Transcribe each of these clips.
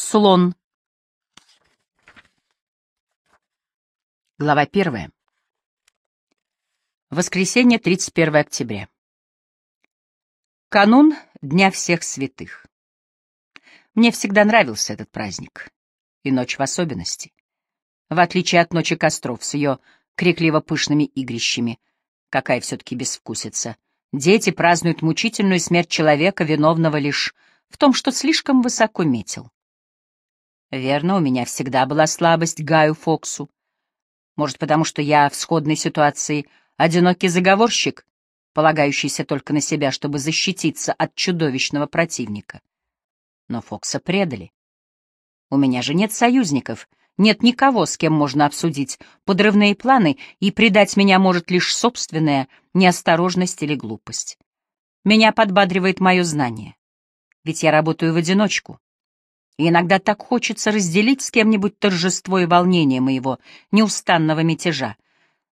Слон. Глава первая. Воскресенье, 31 октября. Канун Дня всех святых. Мне всегда нравился этот праздник, и ночь в особенности. В отличие от ночи костров с ее крикливо-пышными игрищами, какая все-таки безвкусица, дети празднуют мучительную смерть человека, виновного лишь в том, что слишком высоко метил. Верно, у меня всегда была слабость Гаю Фоксу. Может, потому что я в сходной ситуации одинокий заговорщик, полагающийся только на себя, чтобы защититься от чудовищного противника. Но Фокса предали. У меня же нет союзников, нет никого, с кем можно обсудить подрывные планы, и предать меня может лишь собственная неосторожность или глупость. Меня подбадривает мое знание. Ведь я работаю в одиночку и иногда так хочется разделить с кем-нибудь торжество и волнение моего неустанного мятежа.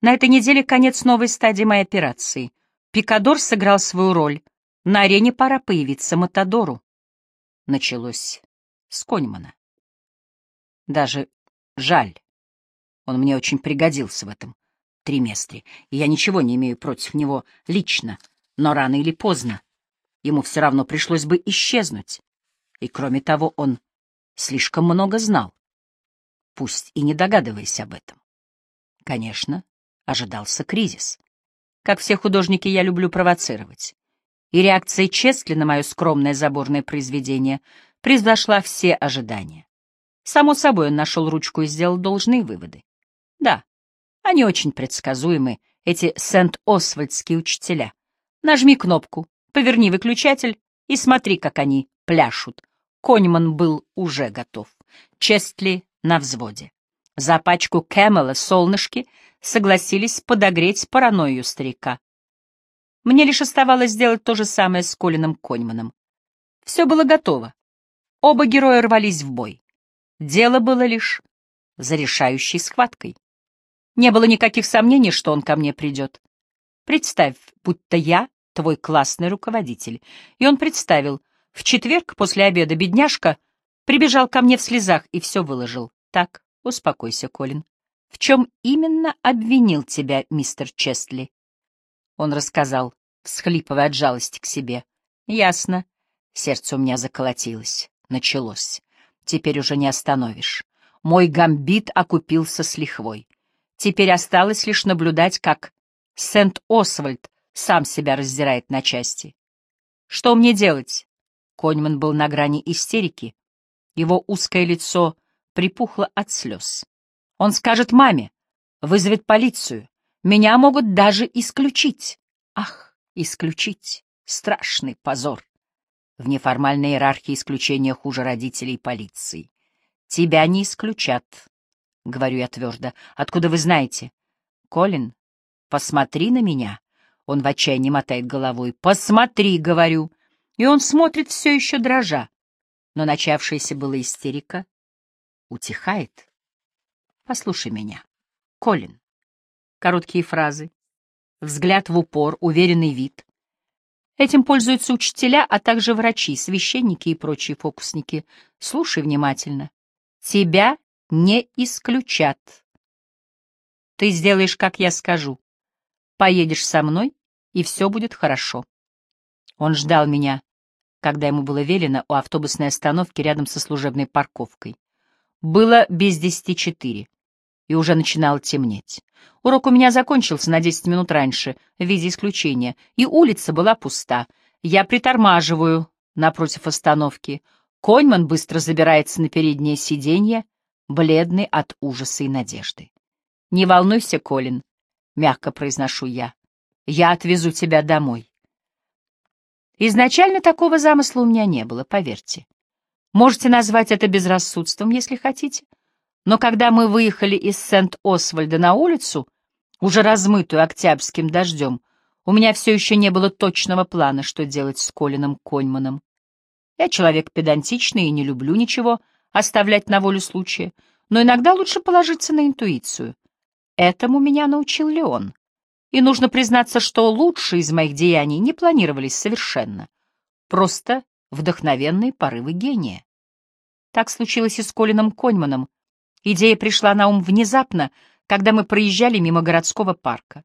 На этой неделе конец новой стадии моей операции. Пикадор сыграл свою роль. На арене пора появиться Матадору. Началось с Коньмана. Даже жаль. Он мне очень пригодился в этом триместре, и я ничего не имею против него лично, но рано или поздно ему все равно пришлось бы исчезнуть. И кроме того, он слишком много знал, пусть и не догадываясь об этом. Конечно, ожидался кризис. Как все художники, я люблю провоцировать. И реакция Честли на мое скромное заборное произведение превзошла все ожидания. Само собой, он нашел ручку и сделал должные выводы. Да, они очень предсказуемы, эти Сент-Освальдские учителя. Нажми кнопку, поверни выключатель и смотри, как они пляшут, Коньман был уже готов. Честли на взводе. За пачку Кэмела солнышки согласились подогреть паранойю старика. Мне лишь оставалось сделать то же самое с Колином Коньманом. Все было готово. Оба героя рвались в бой. Дело было лишь за решающей схваткой. Не было никаких сомнений, что он ко мне придет. Представь, будто я твой классный руководитель. И он представил, в четверг после обеда бедняжка прибежал ко мне в слезах и все выложил. Так, успокойся, Колин. В чем именно обвинил тебя мистер Честли? Он рассказал, всхлипывая от жалости к себе. Ясно. Сердце у меня заколотилось. Началось. Теперь уже не остановишь. Мой гамбит окупился с лихвой. Теперь осталось лишь наблюдать, как Сент-Освальд сам себя раздирает на части. Что мне делать? Коньман был на грани истерики. Его узкое лицо припухло от слез. Он скажет маме, вызовет полицию. Меня могут даже исключить. Ах, исключить. Страшный позор. В неформальной иерархии исключения хуже родителей и полиции. Тебя не исключат, — говорю я твердо. Откуда вы знаете? Колин, посмотри на меня. Он в отчаянии мотает головой. Посмотри, — говорю и он смотрит все еще дрожа. Но начавшаяся была истерика утихает. Послушай меня, Колин. Короткие фразы, взгляд в упор, уверенный вид. Этим пользуются учителя, а также врачи, священники и прочие фокусники. Слушай внимательно. Тебя не исключат. Ты сделаешь, как я скажу. Поедешь со мной, и все будет хорошо. Он ждал меня, когда ему было велено у автобусной остановки рядом со служебной парковкой. Было без десяти четыре, и уже начинало темнеть. Урок у меня закончился на десять минут раньше, в виде исключения, и улица была пуста. Я притормаживаю напротив остановки. Коньман быстро забирается на переднее сиденье, бледный от ужаса и надежды. «Не волнуйся, Колин», — мягко произношу я. «Я отвезу тебя домой». Изначально такого замысла у меня не было, поверьте. Можете назвать это безрассудством, если хотите. Но когда мы выехали из Сент-Освальда на улицу, уже размытую октябрьским дождем, у меня все еще не было точного плана, что делать с Колином Коньманом. Я человек педантичный и не люблю ничего оставлять на волю случая, но иногда лучше положиться на интуицию. Этому меня научил Леон. И нужно признаться, что лучшие из моих деяний не планировались совершенно. Просто вдохновенные порывы гения. Так случилось и с Колином Коньманом. Идея пришла на ум внезапно, когда мы проезжали мимо городского парка.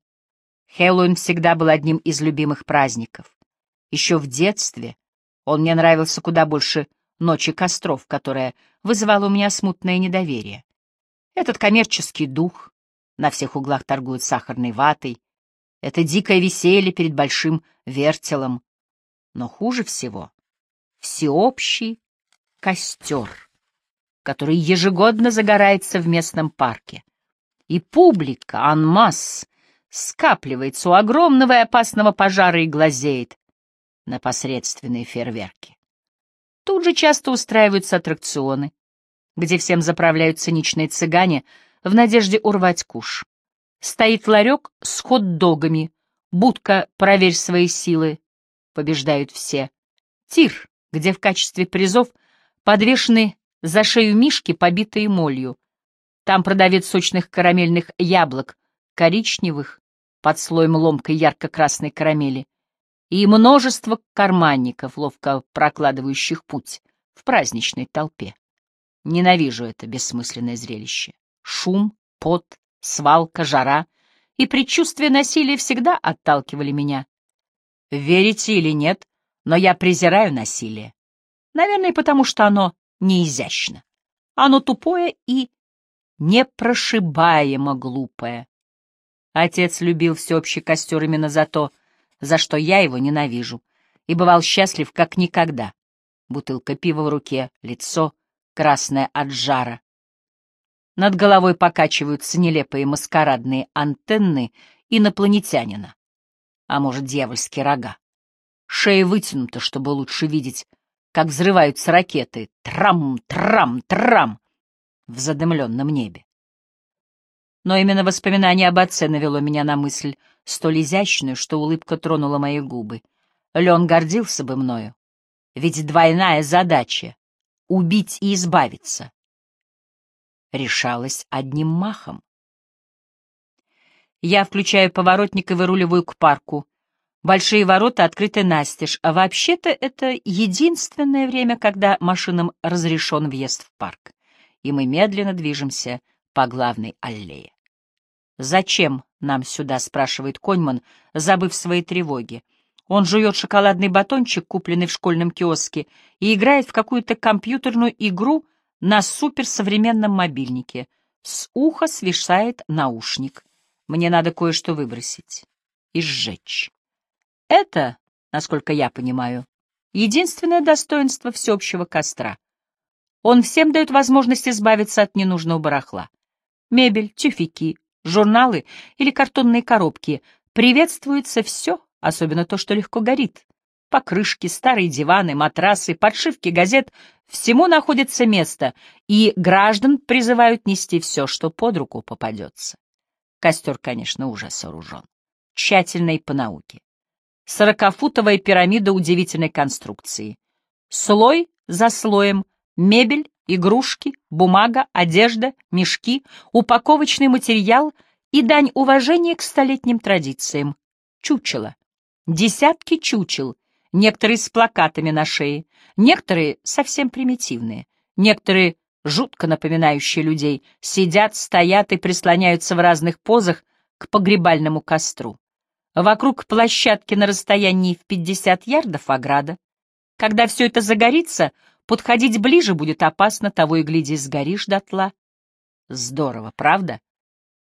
Хэллоуин всегда был одним из любимых праздников. Еще в детстве он мне нравился куда больше «Ночи костров», которая вызывала у меня смутное недоверие. Этот коммерческий дух, на всех углах торгуют сахарной ватой, это дикое веселье перед большим вертелом. Но хуже всего — всеобщий костер, который ежегодно загорается в местном парке. И публика, анмасс, скапливается у огромного и опасного пожара и глазеет на посредственные фейерверки. Тут же часто устраиваются аттракционы, где всем заправляют циничные цыгане в надежде урвать куш. Стоит ларек с хот-догами, будка «Проверь свои силы», побеждают все. Тир, где в качестве призов подвешены за шею мишки, побитые молью. Там продавец сочных карамельных яблок, коричневых, под слоем ломкой ярко-красной карамели, и множество карманников, ловко прокладывающих путь в праздничной толпе. Ненавижу это бессмысленное зрелище. Шум, пот, свалка, жара и предчувствие насилия всегда отталкивали меня. Верите или нет, но я презираю насилие. Наверное, потому что оно не изящно. Оно тупое и непрошибаемо глупое. Отец любил всеобщий костер именно за то, за что я его ненавижу, и бывал счастлив как никогда. Бутылка пива в руке, лицо красное от жара. Над головой покачиваются нелепые маскарадные антенны инопланетянина. А может, дьявольские рога. Шея вытянута, чтобы лучше видеть, как взрываются ракеты. Трам, трам, трам в задымленном небе. Но именно воспоминание об отце навело меня на мысль, столь изящную, что улыбка тронула мои губы. Лен гордился бы мною. Ведь двойная задача — убить и избавиться — решалась одним махом. Я включаю поворотник и выруливаю к парку. Большие ворота открыты настежь, а вообще-то это единственное время, когда машинам разрешен въезд в парк. И мы медленно движемся по главной аллее. «Зачем нам сюда?» — спрашивает Коньман, забыв свои тревоги. Он жует шоколадный батончик, купленный в школьном киоске, и играет в какую-то компьютерную игру на суперсовременном мобильнике. С уха свисает наушник. Мне надо кое-что выбросить и сжечь. Это, насколько я понимаю, единственное достоинство всеобщего костра. Он всем дает возможность избавиться от ненужного барахла. Мебель, тюфяки, журналы или картонные коробки. Приветствуется все, особенно то, что легко горит. Покрышки, старые диваны, матрасы, подшивки газет — всему находится место, и граждан призывают нести все, что под руку попадется. Костер, конечно, уже сооружен. Тщательно по науке. Сорокафутовая пирамида удивительной конструкции. Слой за слоем, мебель, игрушки, бумага, одежда, мешки, упаковочный материал и дань уважения к столетним традициям. Чучело. Десятки чучел, некоторые с плакатами на шее, некоторые совсем примитивные, некоторые, жутко напоминающие людей, сидят, стоят и прислоняются в разных позах к погребальному костру. Вокруг площадки на расстоянии в 50 ярдов ограда. Когда все это загорится, Подходить ближе будет опасно, того и гляди, сгоришь дотла. Здорово, правда?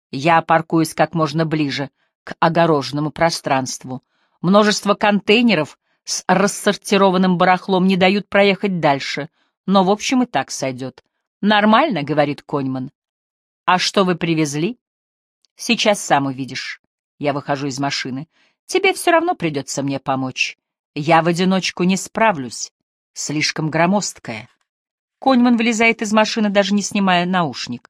Я паркуюсь как можно ближе к огороженному пространству. Множество контейнеров с рассортированным барахлом не дают проехать дальше, но, в общем, и так сойдет. «Нормально», — говорит Коньман. «А что вы привезли?» «Сейчас сам увидишь». Я выхожу из машины. «Тебе все равно придется мне помочь. Я в одиночку не справлюсь слишком громоздкая. Коньман вылезает из машины, даже не снимая наушник.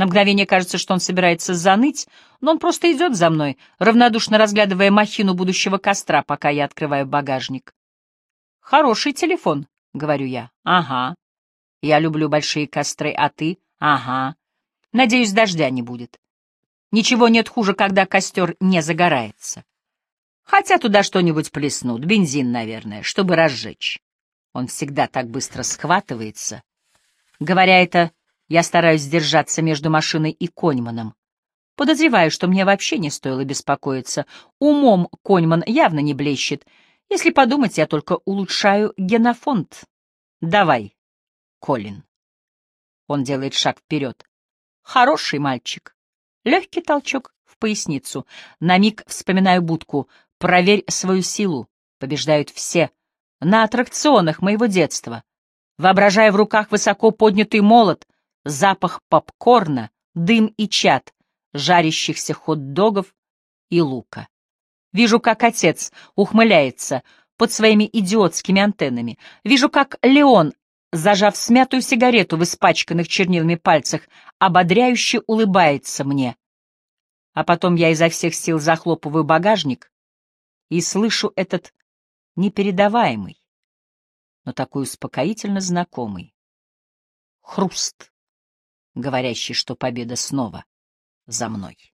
На мгновение кажется, что он собирается заныть, но он просто идет за мной, равнодушно разглядывая махину будущего костра, пока я открываю багажник. «Хороший телефон», — говорю я. «Ага. Я люблю большие костры, а ты?» «Ага. Надеюсь, дождя не будет. Ничего нет хуже, когда костер не загорается. Хотя туда что-нибудь плеснут, бензин, наверное, чтобы разжечь. Он всегда так быстро схватывается. Говоря это, я стараюсь держаться между машиной и Коньманом. Подозреваю, что мне вообще не стоило беспокоиться. Умом Коньман явно не блещет. Если подумать, я только улучшаю генофонд. Давай, Колин. Он делает шаг вперед. Хороший мальчик. Легкий толчок в поясницу. На миг вспоминаю будку. Проверь свою силу. Побеждают все. На аттракционах моего детства. Воображая в руках высоко поднятый молот, запах попкорна, дым и чад, жарящихся хот-догов и лука. Вижу, как отец ухмыляется под своими идиотскими антеннами. Вижу, как Леон, зажав смятую сигарету в испачканных чернилами пальцах, ободряюще улыбается мне. А потом я изо всех сил захлопываю багажник и слышу этот непередаваемый, но такой успокоительно знакомый хруст, говорящий, что победа снова за мной.